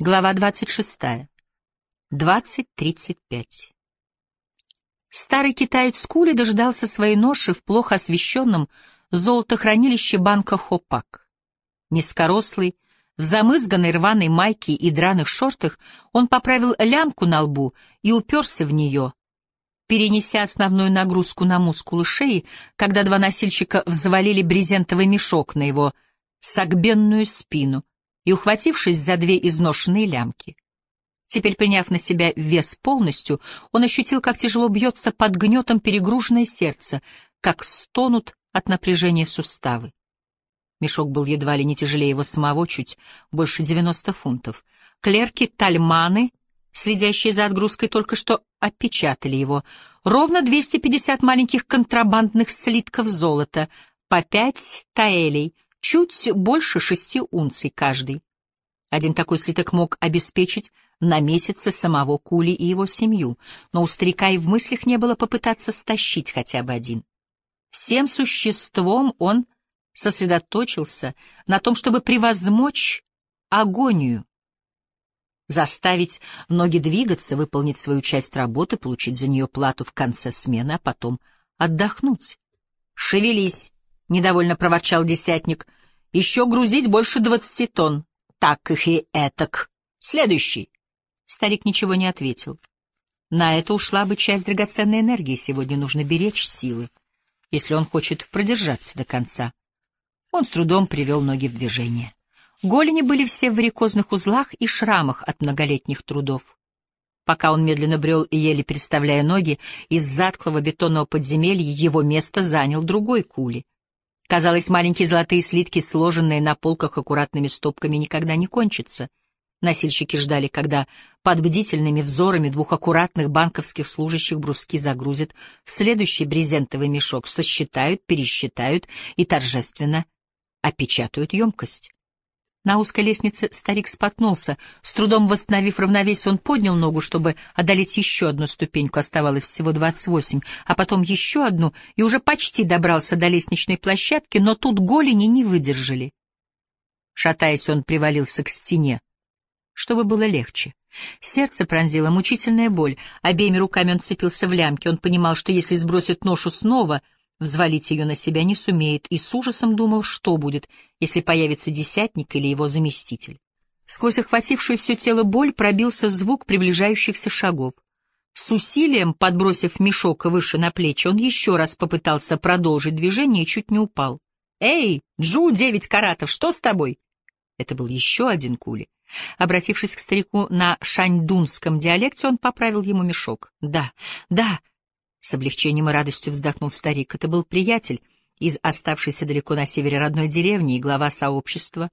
Глава 26. 20.35. Старый китаец Кули дождался своей ноши в плохо освещенном золотохранилище банка Хопак. Низкорослый, в замызганной рваной майке и драных шортах он поправил лямку на лбу и уперся в нее, перенеся основную нагрузку на мускулы шеи, когда два носильщика взвалили брезентовый мешок на его согбенную спину — и ухватившись за две изношенные лямки. Теперь, приняв на себя вес полностью, он ощутил, как тяжело бьется под гнетом перегруженное сердце, как стонут от напряжения суставы. Мешок был едва ли не тяжелее его самого, чуть больше 90 фунтов. Клерки, тальманы, следящие за отгрузкой, только что опечатали его. Ровно 250 маленьких контрабандных слитков золота, по пять таэлей, чуть больше шести унций каждый. Один такой слиток мог обеспечить на месяцы самого Кули и его семью, но у старика и в мыслях не было попытаться стащить хотя бы один. Всем существом он сосредоточился на том, чтобы превозмочь агонию, заставить ноги двигаться, выполнить свою часть работы, получить за нее плату в конце смены, а потом отдохнуть. «Шевелись!» — недовольно проворчал десятник. «Еще грузить больше двадцати тонн. Так их и этак. Следующий». Старик ничего не ответил. На это ушла бы часть драгоценной энергии. Сегодня нужно беречь силы, если он хочет продержаться до конца. Он с трудом привел ноги в движение. Голени были все в варикозных узлах и шрамах от многолетних трудов. Пока он медленно брел и еле переставляя ноги, из затклого бетонного подземелья его место занял другой кули. Казалось, маленькие золотые слитки, сложенные на полках аккуратными стопками, никогда не кончатся. Носильщики ждали, когда под бдительными взорами двух аккуратных банковских служащих бруски загрузят в следующий брезентовый мешок, сосчитают, пересчитают и торжественно опечатают емкость. На узкой лестнице старик споткнулся. С трудом восстановив равновесие, он поднял ногу, чтобы одолеть еще одну ступеньку, оставалось всего двадцать восемь, а потом еще одну, и уже почти добрался до лестничной площадки, но тут голени не выдержали. Шатаясь, он привалился к стене, чтобы было легче. Сердце пронзило мучительная боль, обеими руками он цепился в лямки, он понимал, что если сбросит ношу снова — Взвалить ее на себя не сумеет, и с ужасом думал, что будет, если появится десятник или его заместитель. Сквозь охватившую все тело боль пробился звук приближающихся шагов. С усилием, подбросив мешок выше на плечи, он еще раз попытался продолжить движение и чуть не упал. «Эй, Джу, девять каратов, что с тобой?» Это был еще один кули. Обратившись к старику на шаньдунском диалекте, он поправил ему мешок. «Да, да», с облегчением и радостью вздохнул старик. Это был приятель из оставшейся далеко на севере родной деревни и глава сообщества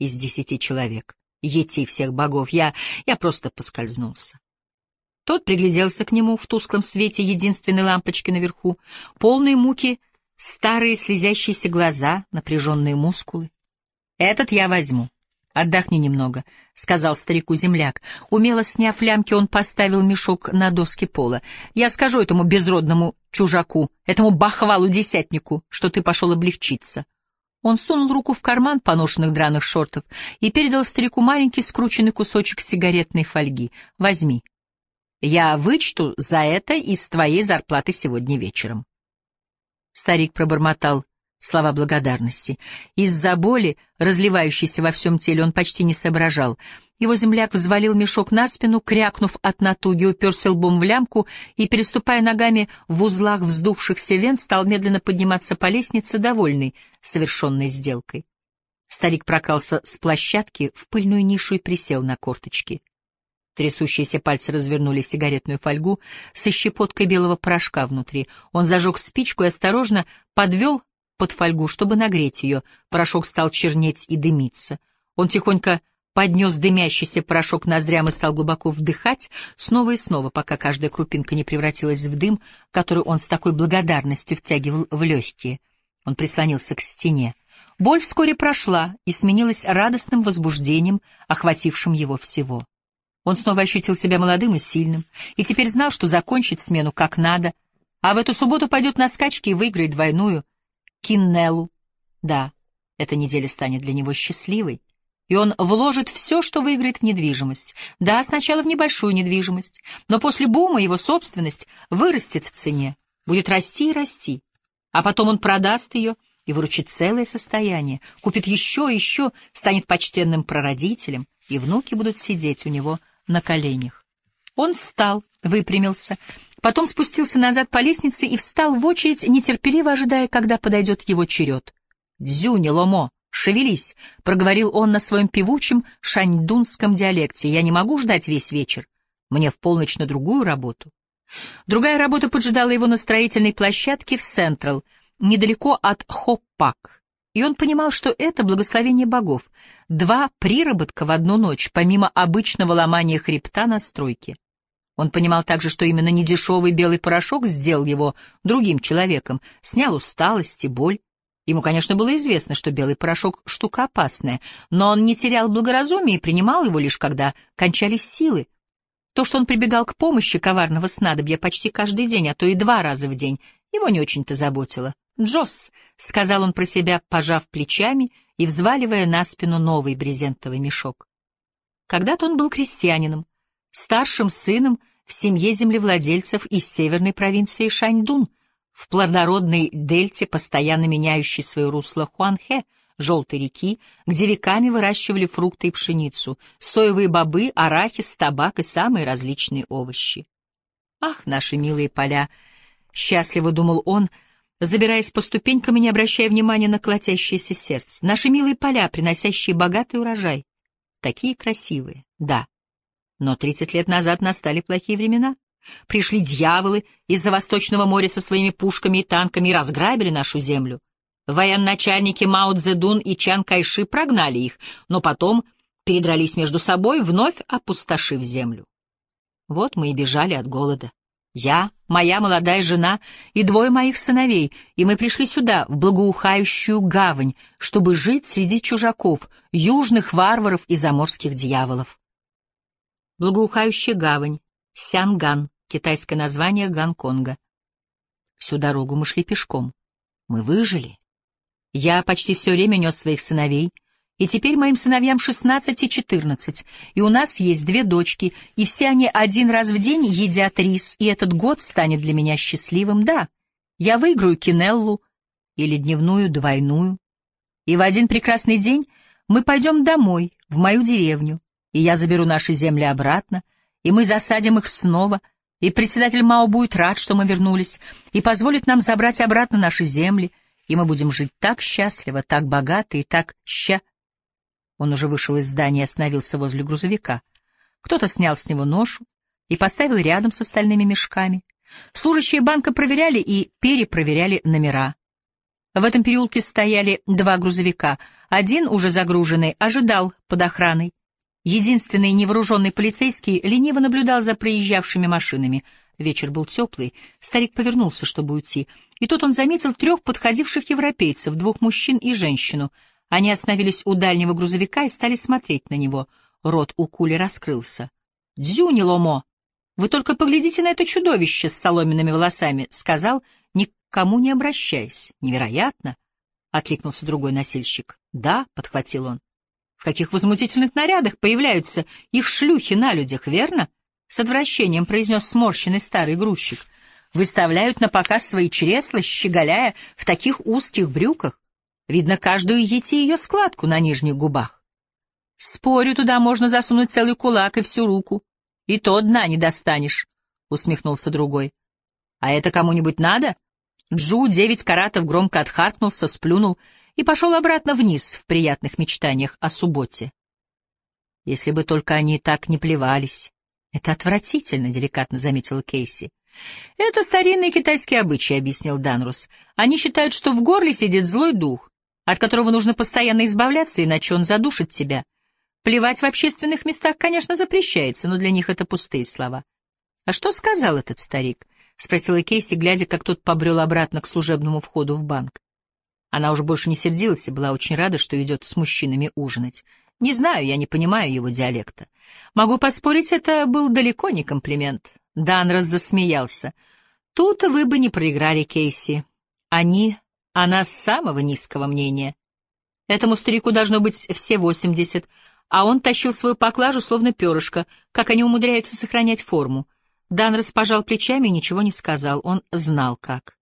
из десяти человек. Ети всех богов, я... я просто поскользнулся. Тот пригляделся к нему в тусклом свете единственной лампочки наверху, полные муки, старые слезящиеся глаза, напряженные мускулы. «Этот я возьму», «Отдохни немного», — сказал старику земляк. Умело сняв лямки, он поставил мешок на доски пола. «Я скажу этому безродному чужаку, этому бахвалу-десятнику, что ты пошел облегчиться». Он сунул руку в карман поношенных драных шортов и передал старику маленький скрученный кусочек сигаретной фольги. «Возьми. Я вычту за это из твоей зарплаты сегодня вечером». Старик пробормотал слова благодарности. Из-за боли, разливающейся во всем теле, он почти не соображал. Его земляк взвалил мешок на спину, крякнув от натуги, уперся лбом в лямку и, переступая ногами в узлах вздувшихся вен, стал медленно подниматься по лестнице, довольный совершенной сделкой. Старик прокрался с площадки в пыльную нишу и присел на корточки. Трясущиеся пальцы развернули сигаретную фольгу со щепоткой белого порошка внутри. Он зажег спичку и осторожно подвел под фольгу, чтобы нагреть ее. Порошок стал чернеть и дымиться. Он тихонько поднес дымящийся порошок ноздрям и стал глубоко вдыхать снова и снова, пока каждая крупинка не превратилась в дым, который он с такой благодарностью втягивал в легкие. Он прислонился к стене. Боль вскоре прошла и сменилась радостным возбуждением, охватившим его всего. Он снова ощутил себя молодым и сильным, и теперь знал, что закончит смену как надо, а в эту субботу пойдет на скачки и выиграет двойную, Киннеллу. Да, эта неделя станет для него счастливой, и он вложит все, что выиграет в недвижимость. Да, сначала в небольшую недвижимость, но после бума его собственность вырастет в цене, будет расти и расти, а потом он продаст ее и выручит целое состояние, купит еще и еще, станет почтенным прародителем, и внуки будут сидеть у него на коленях. Он встал, выпрямился, потом спустился назад по лестнице и встал в очередь, нетерпеливо ожидая, когда подойдет его черед. «Дзюни, Ломо!» «Шевелись», — проговорил он на своем певучем шаньдунском диалекте. «Я не могу ждать весь вечер. Мне в полночь на другую работу». Другая работа поджидала его на строительной площадке в Централ, недалеко от Хоппак. И он понимал, что это благословение богов. Два приработка в одну ночь, помимо обычного ломания хребта на стройке. Он понимал также, что именно недешевый белый порошок сделал его другим человеком, снял усталость и боль. Ему, конечно, было известно, что белый порошок — штука опасная, но он не терял благоразумия и принимал его лишь когда кончались силы. То, что он прибегал к помощи коварного снадобья почти каждый день, а то и два раза в день, его не очень-то заботило. «Джосс», — сказал он про себя, пожав плечами и взваливая на спину новый брезентовый мешок. Когда-то он был крестьянином, старшим сыном в семье землевладельцев из северной провинции Шаньдун — в плодородной дельте, постоянно меняющей свое русло Хуанхэ, желтой реки, где веками выращивали фрукты и пшеницу, соевые бобы, арахис, табак и самые различные овощи. «Ах, наши милые поля!» — счастливо думал он, забираясь по ступенькам и не обращая внимания на колотящееся сердце. «Наши милые поля, приносящие богатый урожай. Такие красивые, да. Но тридцать лет назад настали плохие времена. Пришли дьяволы из-за Восточного моря со своими пушками и танками и разграбили нашу землю. Военачальники Мао Цзэдун и Чан Кайши прогнали их, но потом передрались между собой, вновь опустошив землю. Вот мы и бежали от голода. Я, моя молодая жена и двое моих сыновей, и мы пришли сюда, в благоухающую гавань, чтобы жить среди чужаков, южных варваров и заморских дьяволов. Благоухающая гавань, Сянган, китайское название Гонконга. Всю дорогу мы шли пешком. Мы выжили. Я почти все время нес своих сыновей, и теперь моим сыновьям 16 и 14, и у нас есть две дочки, и все они один раз в день едят рис, и этот год станет для меня счастливым, да. Я выиграю кинеллу или дневную двойную, и в один прекрасный день мы пойдем домой, в мою деревню, и я заберу наши земли обратно, и мы засадим их снова, и председатель Мао будет рад, что мы вернулись, и позволит нам забрать обратно наши земли, и мы будем жить так счастливо, так богато и так ща... Он уже вышел из здания и остановился возле грузовика. Кто-то снял с него ношу и поставил рядом с остальными мешками. Служащие банка проверяли и перепроверяли номера. В этом переулке стояли два грузовика. Один, уже загруженный, ожидал под охраной. Единственный невооруженный полицейский лениво наблюдал за проезжавшими машинами. Вечер был теплый, старик повернулся, чтобы уйти, и тут он заметил трех подходивших европейцев, двух мужчин и женщину. Они остановились у дальнего грузовика и стали смотреть на него. Рот у Кули раскрылся. «Дзюни, Ломо! Вы только поглядите на это чудовище с соломенными волосами!» — сказал, никому не обращаясь. «Невероятно!» — откликнулся другой носильщик. «Да», — подхватил он. В каких возмутительных нарядах появляются их шлюхи на людях, верно? С отвращением произнес сморщенный старый грузчик. Выставляют на показ свои чресла, щеголяя в таких узких брюках. Видно каждую ети ее складку на нижних губах. Спорю, туда можно засунуть целый кулак и всю руку. И то дна не достанешь, — усмехнулся другой. А это кому-нибудь надо? Джу девять каратов громко отхаркнулся, сплюнул — и пошел обратно вниз в приятных мечтаниях о субботе. Если бы только они так не плевались. Это отвратительно, — деликатно заметила Кейси. Это старинный китайский обычай, — объяснил Данрус. Они считают, что в горле сидит злой дух, от которого нужно постоянно избавляться, иначе он задушит тебя. Плевать в общественных местах, конечно, запрещается, но для них это пустые слова. — А что сказал этот старик? — спросила Кейси, глядя, как тот побрел обратно к служебному входу в банк. Она уже больше не сердилась и была очень рада, что идет с мужчинами ужинать. Не знаю, я не понимаю его диалекта. Могу поспорить, это был далеко не комплимент. Данрос засмеялся. Тут вы бы не проиграли Кейси. Они о нас самого низкого мнения. Этому старику должно быть все восемьдесят, а он тащил свою поклажу, словно перышко, как они умудряются сохранять форму. Дан распожал плечами и ничего не сказал, он знал как.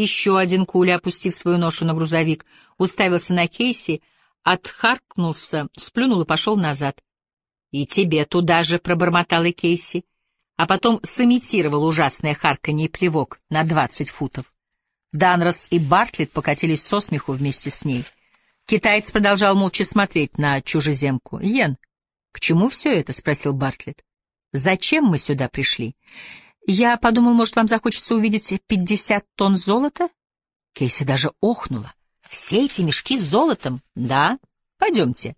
Еще один куля, опустив свою ношу на грузовик, уставился на Кейси, отхаркнулся, сплюнул и пошел назад. «И тебе туда же», — пробормотал и Кейси, а потом сымитировал ужасное харканье и плевок на двадцать футов. Данрос и Бартлетт покатились со смеху вместе с ней. Китаец продолжал молча смотреть на чужеземку. «Йен, к чему все это?» — спросил Бартлетт. «Зачем мы сюда пришли?» Я подумал, может, вам захочется увидеть пятьдесят тонн золота? Кейси даже охнула. Все эти мешки с золотом? Да. Пойдемте.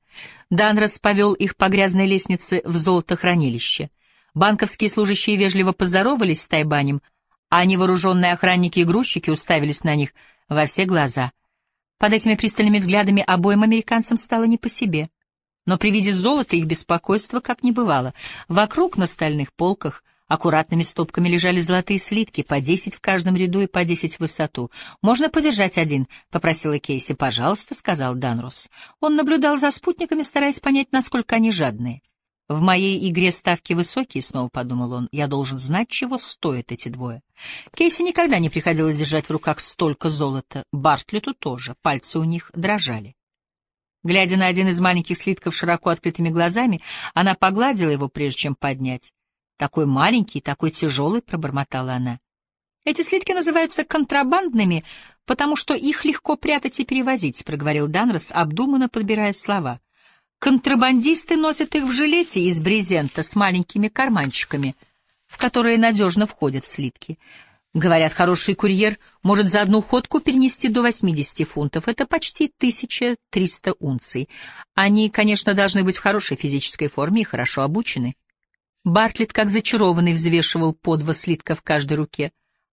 Данрос повел их по грязной лестнице в золотохранилище. Банковские служащие вежливо поздоровались с Тайбанем, а невооруженные охранники и грузчики уставились на них во все глаза. Под этими пристальными взглядами обоим американцам стало не по себе. Но при виде золота их беспокойство как не бывало. Вокруг на стальных полках Аккуратными стопками лежали золотые слитки, по десять в каждом ряду и по десять в высоту. «Можно подержать один?» — попросила Кейси. «Пожалуйста», — сказал Данрос. Он наблюдал за спутниками, стараясь понять, насколько они жадные. «В моей игре ставки высокие», — снова подумал он. «Я должен знать, чего стоят эти двое». Кейси никогда не приходилось держать в руках столько золота. Бартлету тоже. Пальцы у них дрожали. Глядя на один из маленьких слитков широко открытыми глазами, она погладила его, прежде чем поднять. Такой маленький, такой тяжелый, — пробормотала она. Эти слитки называются контрабандными, потому что их легко прятать и перевозить, — проговорил Данрос, обдуманно подбирая слова. Контрабандисты носят их в жилете из брезента с маленькими карманчиками, в которые надежно входят слитки. Говорят, хороший курьер может за одну ходку перенести до 80 фунтов. Это почти 1300 унций. Они, конечно, должны быть в хорошей физической форме и хорошо обучены. Бартлетт, как зачарованный, взвешивал по два слитка в каждой руке.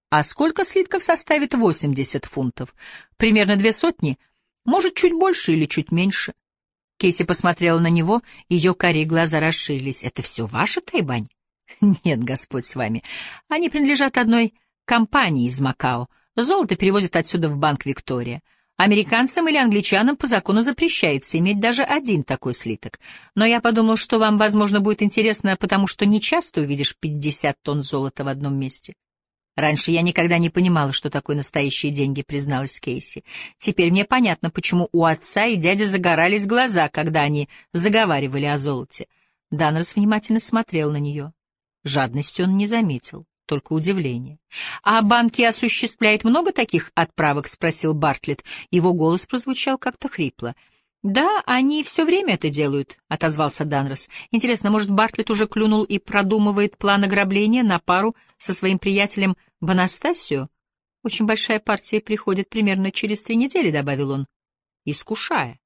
А сколько слитков составит 80 фунтов? Примерно две сотни? Может, чуть больше или чуть меньше? Кейси посмотрела на него, ее карие глаза расширились. «Это все ваша Тайбань?» «Нет, Господь с вами. Они принадлежат одной компании из Макао. Золото перевозят отсюда в Банк Виктория. Американцам или англичанам по закону запрещается иметь даже один такой слиток. Но я подумал, что вам, возможно, будет интересно, потому что не часто увидишь 50 тонн золота в одном месте. Раньше я никогда не понимала, что такое настоящие деньги, призналась Кейси. Теперь мне понятно, почему у отца и дяди загорались глаза, когда они заговаривали о золоте. Данрос внимательно смотрел на нее. Жадности он не заметил только удивление. «А банки осуществляет много таких отправок?» — спросил Бартлетт. Его голос прозвучал как-то хрипло. «Да, они все время это делают», — отозвался Данрос. «Интересно, может, Бартлетт уже клюнул и продумывает план ограбления на пару со своим приятелем Бонастасио? Очень большая партия приходит примерно через три недели», — добавил он, искушая.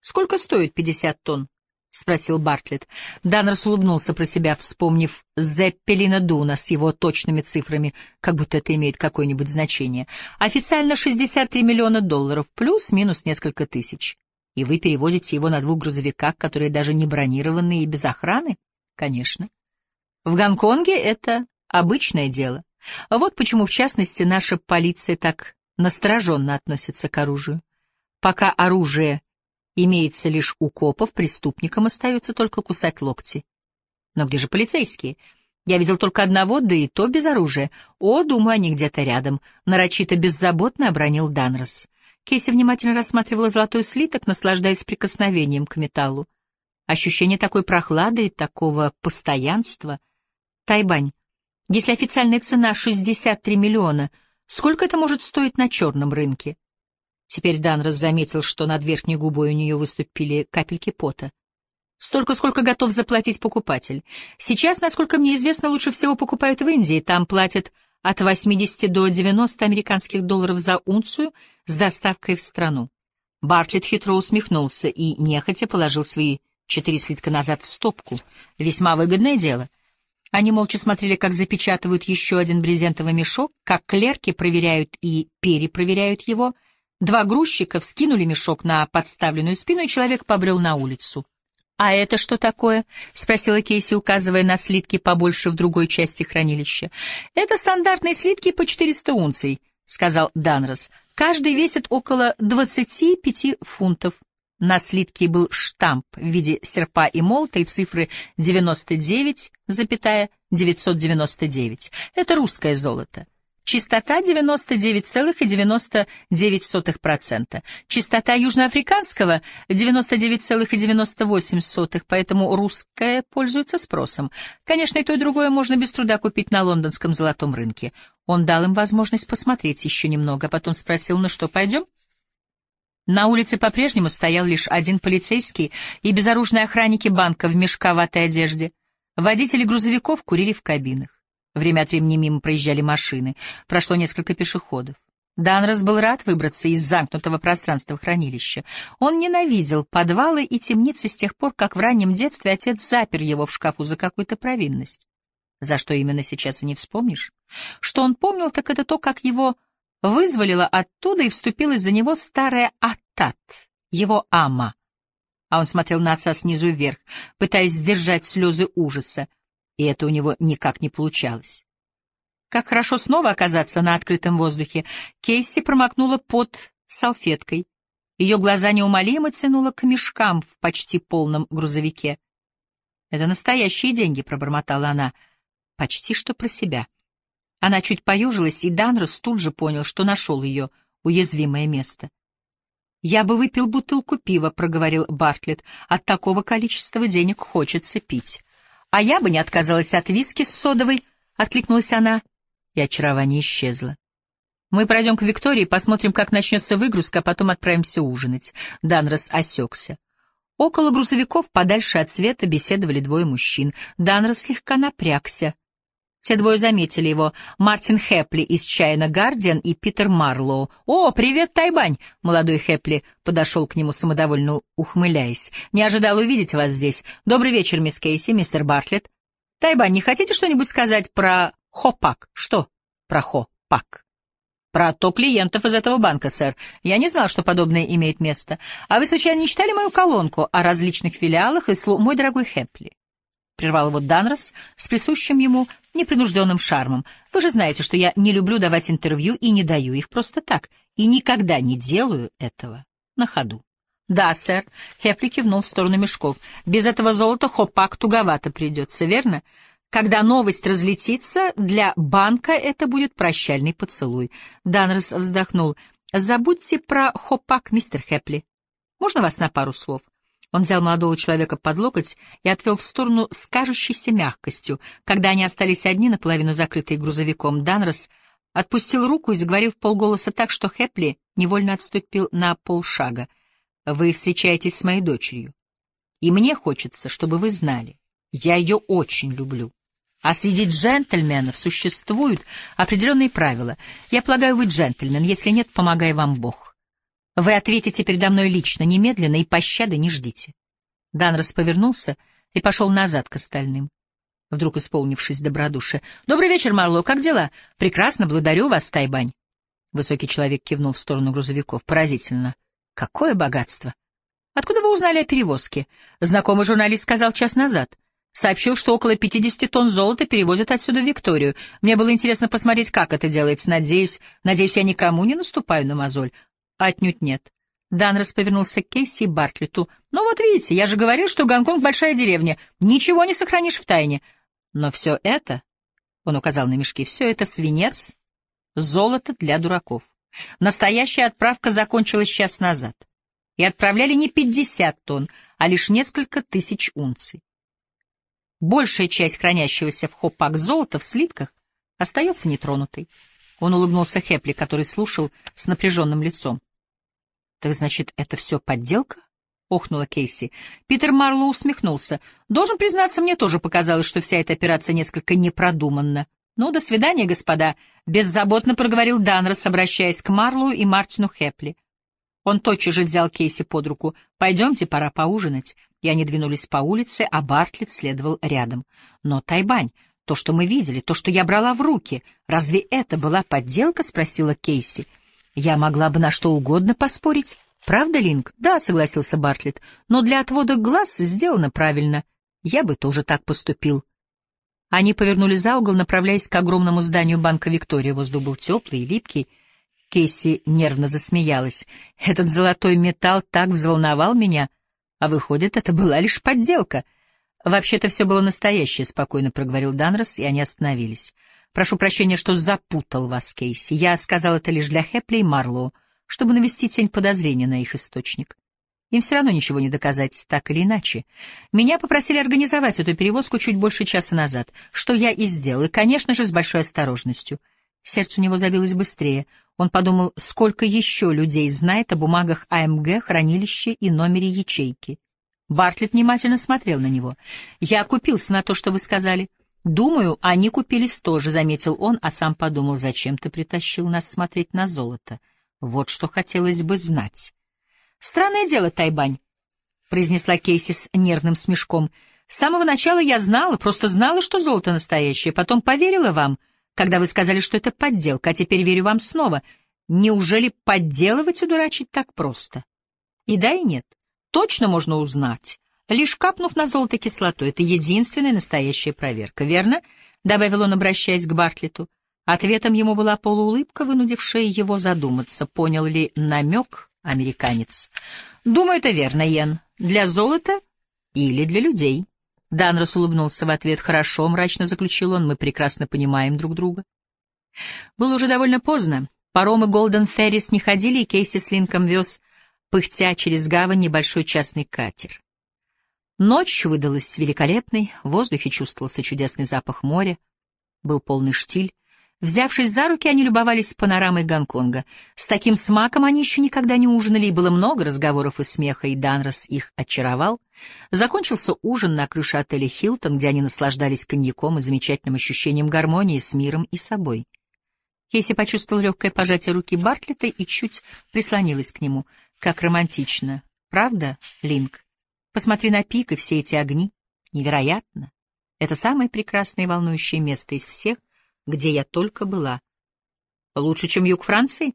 «Сколько стоит пятьдесят тонн?» — спросил Бартлетт. Даннерс улыбнулся про себя, вспомнив Зеппелина Дуна с его точными цифрами, как будто это имеет какое-нибудь значение. Официально 63 миллиона долларов, плюс-минус несколько тысяч. И вы перевозите его на двух грузовиках, которые даже не бронированы и без охраны? Конечно. В Гонконге это обычное дело. Вот почему, в частности, наша полиция так настороженно относится к оружию. Пока оружие имеется лишь у копов, преступникам остается только кусать локти. Но где же полицейские? Я видел только одного, да и то без оружия. О, думаю, они где-то рядом. Нарочито беззаботно обронил Данрос. Кейси внимательно рассматривала золотой слиток, наслаждаясь прикосновением к металлу. Ощущение такой прохлады и такого постоянства. Тайбань, если официальная цена 63 миллиона, сколько это может стоить на черном рынке? Теперь Данрос заметил, что над верхней губой у нее выступили капельки пота. Столько, сколько готов заплатить покупатель. Сейчас, насколько мне известно, лучше всего покупают в Индии. Там платят от 80 до 90 американских долларов за унцию с доставкой в страну. Бартлетт хитро усмехнулся и нехотя положил свои четыре слитка назад в стопку. Весьма выгодное дело. Они молча смотрели, как запечатывают еще один брезентовый мешок, как клерки проверяют и перепроверяют его — Два грузчика вскинули мешок на подставленную спину, и человек побрел на улицу. «А это что такое?» — спросила Кейси, указывая на слитки побольше в другой части хранилища. «Это стандартные слитки по 400 унций», — сказал Данрос. «Каждый весит около 25 фунтов. На слитке был штамп в виде серпа и молота и цифры 99,999. Это русское золото. Частота 99,99%. Частота южноафриканского 99,98%, поэтому русская пользуется спросом. Конечно, и то, и другое можно без труда купить на лондонском золотом рынке. Он дал им возможность посмотреть еще немного, а потом спросил, ну что, пойдем? На улице по-прежнему стоял лишь один полицейский и безоружные охранники банка в мешковатой одежде. Водители грузовиков курили в кабинах. Время от времени мимо проезжали машины, прошло несколько пешеходов. Данрос был рад выбраться из замкнутого пространства хранилища. Он ненавидел подвалы и темницы с тех пор, как в раннем детстве отец запер его в шкафу за какую-то провинность. За что именно сейчас и не вспомнишь. Что он помнил, так это то, как его вызволила оттуда и вступилась за него старая Атат, его ама. А он смотрел на отца снизу вверх, пытаясь сдержать слезы ужаса и это у него никак не получалось. Как хорошо снова оказаться на открытом воздухе. Кейси промокнула под салфеткой. Ее глаза неумолимо тянуло к мешкам в почти полном грузовике. «Это настоящие деньги», — пробормотала она, почти что про себя. Она чуть поюжилась, и Данрос тут же понял, что нашел ее уязвимое место. «Я бы выпил бутылку пива», — проговорил Бартлетт. «От такого количества денег хочется пить». «А я бы не отказалась от виски с содовой», — откликнулась она, и очарование исчезло. «Мы пройдем к Виктории, посмотрим, как начнется выгрузка, а потом отправимся ужинать». Данрос осекся. Около грузовиков, подальше от света, беседовали двое мужчин. Данрос слегка напрягся. Те двое заметили его. Мартин Хэпли из Чайна Гардиан и Питер Марлоу. «О, привет, Тайбань!» Молодой Хэпли подошел к нему, самодовольно ухмыляясь. «Не ожидал увидеть вас здесь. Добрый вечер, мисс Кейси, мистер Бартлетт. Тайбань, не хотите что-нибудь сказать про Хопак?» «Что про Хопак?» «Про то клиентов из этого банка, сэр. Я не знал, что подобное имеет место. А вы, случайно, не читали мою колонку о различных филиалах и слу... Мой дорогой Хэпли, — прервал его Данрос с присущим ему непринужденным шармом. «Вы же знаете, что я не люблю давать интервью и не даю их просто так, и никогда не делаю этого на ходу». «Да, сэр», — Хепли кивнул в сторону мешков. «Без этого золота хопак туговато придется, верно? Когда новость разлетится, для банка это будет прощальный поцелуй». Данрос вздохнул. «Забудьте про хопак, мистер Хепли. Можно вас на пару слов?» Он взял молодого человека под локоть и отвел в сторону с кажущейся мягкостью. Когда они остались одни, наполовину закрытые грузовиком, Данрос отпустил руку и заговорил в полголоса так, что Хепли невольно отступил на полшага. «Вы встречаетесь с моей дочерью, и мне хочется, чтобы вы знали, я ее очень люблю. А среди джентльменов существуют определенные правила. Я полагаю, вы джентльмен, если нет, помогай вам Бог». Вы ответите передо мной лично, немедленно, и пощады не ждите. Данрос повернулся и пошел назад к остальным, вдруг исполнившись добродушия. — Добрый вечер, Марло, как дела? — Прекрасно, благодарю вас, Тайбань. Высокий человек кивнул в сторону грузовиков. — Поразительно. Какое богатство! Откуда вы узнали о перевозке? Знакомый журналист сказал час назад. Сообщил, что около 50 тонн золота перевозят отсюда в Викторию. Мне было интересно посмотреть, как это делается. Надеюсь, надеюсь, я никому не наступаю на мозоль. Отнюдь нет. Данрос повернулся к Кейси и Бартлету. «Ну вот видите, я же говорил, что Гонконг — большая деревня. Ничего не сохранишь в тайне. Но все это, — он указал на мешки, — все это свинец, золото для дураков. Настоящая отправка закончилась час назад. И отправляли не пятьдесят тонн, а лишь несколько тысяч унций. Большая часть хранящегося в хопак золота в слитках остается нетронутой. Он улыбнулся Хепли, который слушал с напряженным лицом. «Так значит, это все подделка?» — охнула Кейси. Питер Марлоу усмехнулся. «Должен признаться, мне тоже показалось, что вся эта операция несколько непродуманна. Ну, до свидания, господа», — беззаботно проговорил Данрос, обращаясь к Марлоу и Мартину Хепли. Он тотчас же взял Кейси под руку. «Пойдемте, пора поужинать». И они двинулись по улице, а Бартлетт следовал рядом. «Но, Тайбань, то, что мы видели, то, что я брала в руки, разве это была подделка?» — спросила Кейси. — я могла бы на что угодно поспорить. Правда, Линк? Да, согласился Бартлетт. Но для отвода глаз сделано правильно. Я бы тоже так поступил. Они повернули за угол, направляясь к огромному зданию банка Виктория. Воздух был теплый и липкий. Кейси нервно засмеялась. «Этот золотой металл так взволновал меня, а выходит, это была лишь подделка». «Вообще-то все было настоящее», — спокойно проговорил Данрос, и они остановились. «Прошу прощения, что запутал вас, Кейси. Я сказал это лишь для Хепли и Марлоу, чтобы навести тень подозрения на их источник. Им все равно ничего не доказать, так или иначе. Меня попросили организовать эту перевозку чуть больше часа назад, что я и сделал, и, конечно же, с большой осторожностью. Сердце у него забилось быстрее. Он подумал, сколько еще людей знает о бумагах АМГ, хранилище и номере ячейки. Бартлетт внимательно смотрел на него. «Я купился на то, что вы сказали». «Думаю, они купились тоже», — заметил он, а сам подумал, «зачем ты притащил нас смотреть на золото? Вот что хотелось бы знать». «Странное дело, Тайбань», — произнесла Кейси с нервным смешком. «С самого начала я знала, просто знала, что золото настоящее, потом поверила вам, когда вы сказали, что это подделка, а теперь верю вам снова. Неужели подделывать и дурачить так просто?» «И да, и нет. Точно можно узнать, лишь капнув на золото кислоту. Это единственная настоящая проверка, верно?» — добавил он, обращаясь к Бартлету. Ответом ему была полуулыбка, вынудившая его задуматься, понял ли намек американец. «Думаю, это верно, Йен. Для золота или для людей?» Данрос улыбнулся в ответ. «Хорошо», — мрачно заключил он, — «мы прекрасно понимаем друг друга». Было уже довольно поздно. Паромы Голден Феррис не ходили, и Кейси с Линком вез, пыхтя через гавань, небольшой частный катер. Ночь выдалась великолепной, в воздухе чувствовался чудесный запах моря, был полный штиль, Взявшись за руки, они любовались панорамой Гонконга. С таким смаком они еще никогда не ужинали, и было много разговоров и смеха, и Данрос их очаровал. Закончился ужин на крыше отеля «Хилтон», где они наслаждались коньяком и замечательным ощущением гармонии с миром и собой. Кейси почувствовал легкое пожатие руки Бартлета и чуть прислонилась к нему. Как романтично. Правда, Линк? Посмотри на пик и все эти огни. Невероятно. Это самое прекрасное и волнующее место из всех — где я только была. Лучше, чем юг Франции?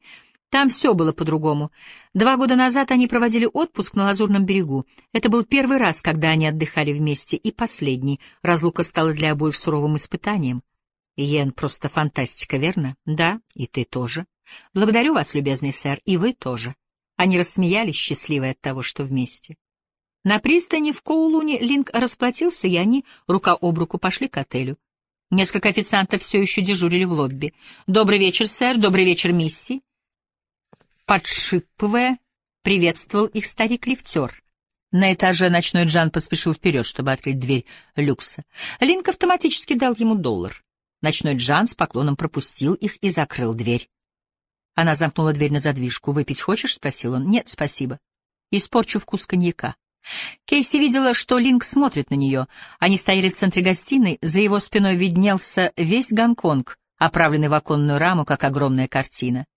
Там все было по-другому. Два года назад они проводили отпуск на Лазурном берегу. Это был первый раз, когда они отдыхали вместе, и последний. Разлука стала для обоих суровым испытанием. Иен, просто фантастика, верно? Да, и ты тоже. Благодарю вас, любезный сэр, и вы тоже. Они рассмеялись, счастливые от того, что вместе. На пристани в Коулуне Линк расплатился, и они рука об руку пошли к отелю. Несколько официантов все еще дежурили в лобби. «Добрый вечер, сэр. Добрый вечер, мисси». Подшипывая, приветствовал их старик-лифтер. На этаже ночной Джан поспешил вперед, чтобы открыть дверь люкса. Линк автоматически дал ему доллар. Ночной Джан с поклоном пропустил их и закрыл дверь. Она замкнула дверь на задвижку. «Выпить хочешь?» — спросил он. «Нет, спасибо. Испорчу вкус коньяка». Кейси видела, что Линк смотрит на нее. Они стояли в центре гостиной, за его спиной виднелся весь Гонконг, оправленный в оконную раму, как огромная картина.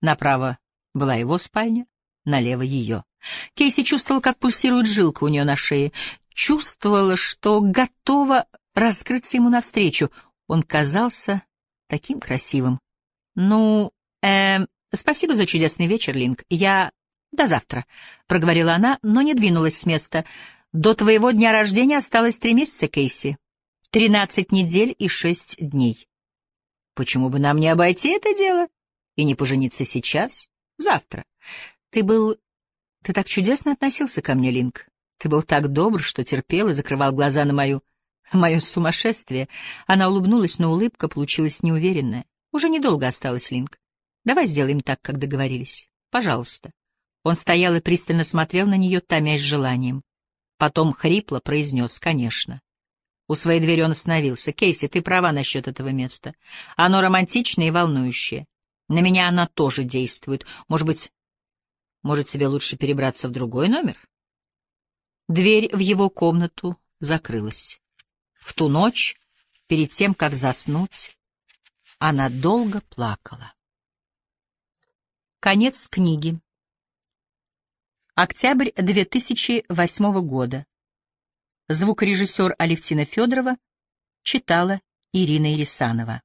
Направо была его спальня, налево ее. Кейси чувствовала, как пульсирует жилка у нее на шее, чувствовала, что готова раскрыться ему навстречу. Он казался таким красивым. «Ну, э, спасибо за чудесный вечер, Линк. Я «До завтра», — проговорила она, но не двинулась с места. «До твоего дня рождения осталось три месяца, Кейси. Тринадцать недель и шесть дней. Почему бы нам не обойти это дело и не пожениться сейчас, завтра? Ты был... Ты так чудесно относился ко мне, Линк. Ты был так добр, что терпел и закрывал глаза на мою... мое сумасшествие». Она улыбнулась, но улыбка получилась неуверенная. «Уже недолго осталось, Линк. Давай сделаем так, как договорились. Пожалуйста». Он стоял и пристально смотрел на нее, томясь желанием. Потом хрипло произнес «Конечно». У своей двери он остановился. «Кейси, ты права насчет этого места. Оно романтичное и волнующее. На меня оно тоже действует. Может быть, может, тебе лучше перебраться в другой номер?» Дверь в его комнату закрылась. В ту ночь, перед тем, как заснуть, она долго плакала. Конец книги. Октябрь 2008 года. Звукорежиссер Алевтина Федорова читала Ирина Ирисанова.